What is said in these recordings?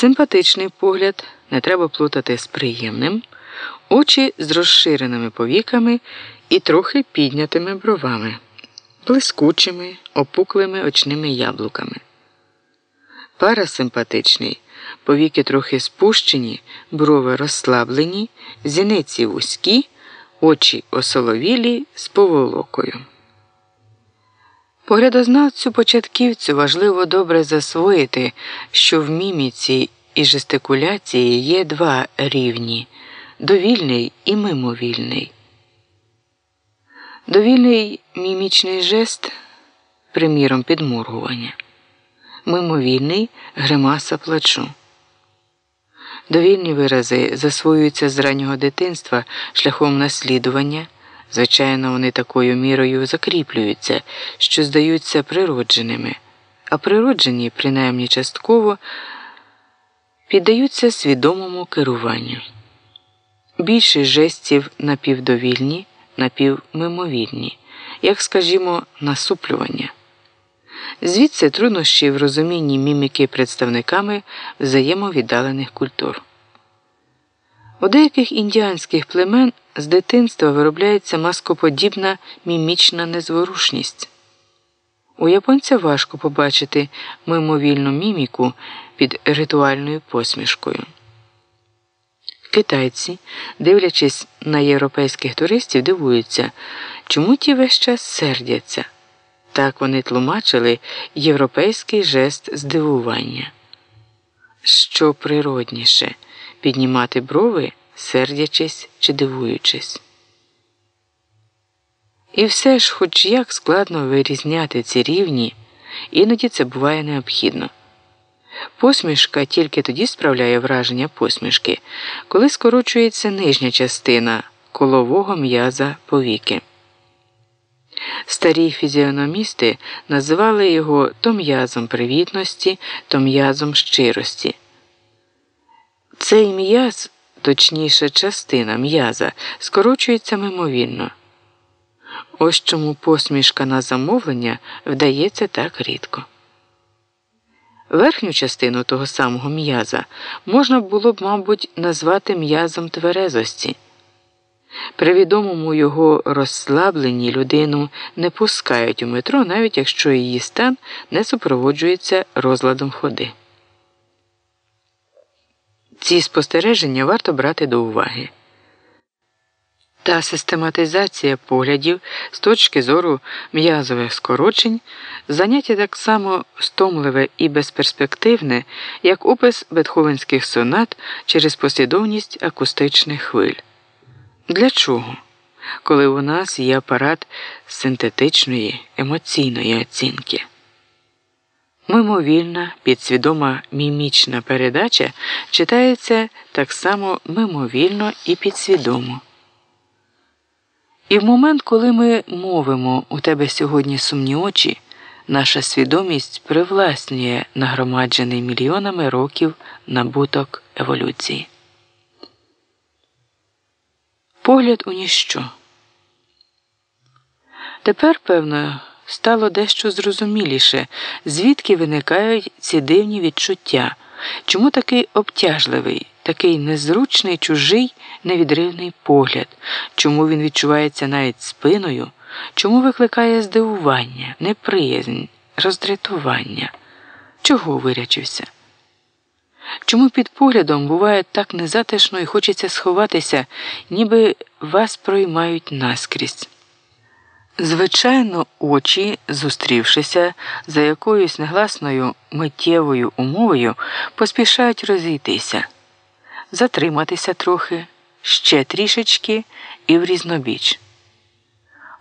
Симпатичний погляд не треба плутати з приємним, очі з розширеними повіками і трохи піднятими бровами, блискучими, опуклими очними яблуками. Парасимпатичний, повіки трохи спущені, брови розслаблені, зіниці вузькі, очі осоловілі з поволокою. Поглядознавцю початківцю важливо добре засвоїти, що в міміці і жестикуляції є два рівні довільний і мимовільний. Довільний мімічний жест, приміром підморгування, мимовільний гримаса плачу. Довільні вирази засвоюються з раннього дитинства шляхом наслідування. Звичайно, вони такою мірою закріплюються, що здаються природженими, а природжені, принаймні частково, піддаються свідомому керуванню. Більшість жестів напівдовільні, напівмимовільні, як, скажімо, насуплювання. Звідси труднощі в розумінні міміки представниками взаємовіддалених культур. У деяких індіанських племен з дитинства виробляється маскоподібна мімічна незворушність. У японця важко побачити мимовільну міміку під ритуальною посмішкою. Китайці, дивлячись на європейських туристів, дивуються, чому ті весь час сердяться. Так вони тлумачили європейський жест здивування. Що природніше піднімати брови, сердячись чи дивуючись. І все ж, хоч як складно вирізняти ці рівні, іноді це буває необхідно. Посмішка тільки тоді справляє враження посмішки, коли скорочується нижня частина колового м'яза повіки. Старі фізіономісти називали його то м'язом привітності, то м'язом щирості. Цей м'яз, точніше, частина м'яза, скорочується мимовільно. Ось чому посмішка на замовлення вдається так рідко. Верхню частину того самого м'яза можна було б, мабуть, назвати м'язом тверезості. При відомому його розслабленні людину не пускають у метро, навіть якщо її стан не супроводжується розладом ходи. Ці спостереження варто брати до уваги. Та систематизація поглядів з точки зору м'язових скорочень заняття так само стомливе і безперспективне, як опис бетховенських сонат через послідовність акустичних хвиль. Для чого? Коли у нас є апарат синтетичної емоційної оцінки? Мимовільна, підсвідома мімічна передача читається так само мимовільно і підсвідомо. І в момент, коли ми мовимо у тебе сьогодні сумні очі, наша свідомість привласнює нагромаджений мільйонами років набуток еволюції. Погляд у ніщо. Тепер, певно, стало дещо зрозуміліше, звідки виникають ці дивні відчуття, чому такий обтяжливий, такий незручний, чужий, невідривний погляд, чому він відчувається навіть спиною, чому викликає здивування, неприязнь, роздратування, чого вирячився. Чому під поглядом буває так незатишно і хочеться сховатися, ніби вас проймають наскрізь? Звичайно, очі, зустрівшися за якоюсь негласною миттєвою умовою, поспішають розійтися, затриматися трохи, ще трішечки і в різнобіч,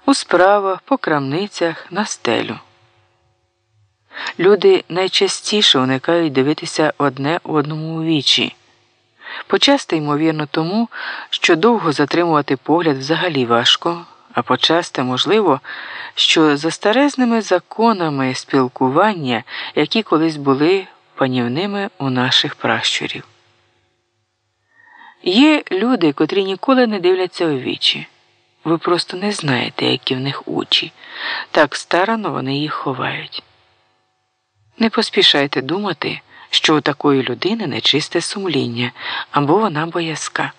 у справах, по крамницях, на стелю. Люди найчастіше уникають дивитися одне одному у вічі. Почасти, ймовірно, тому, що довго затримувати погляд взагалі важко, а почасти, можливо, що за старезними законами спілкування, які колись були панівними у наших пращурів. Є люди, котрі ніколи не дивляться у вічі. Ви просто не знаєте, які в них очі. Так старано вони їх ховають. Не поспішайте думати, що у такої людини нечисте сумління або вона боязка.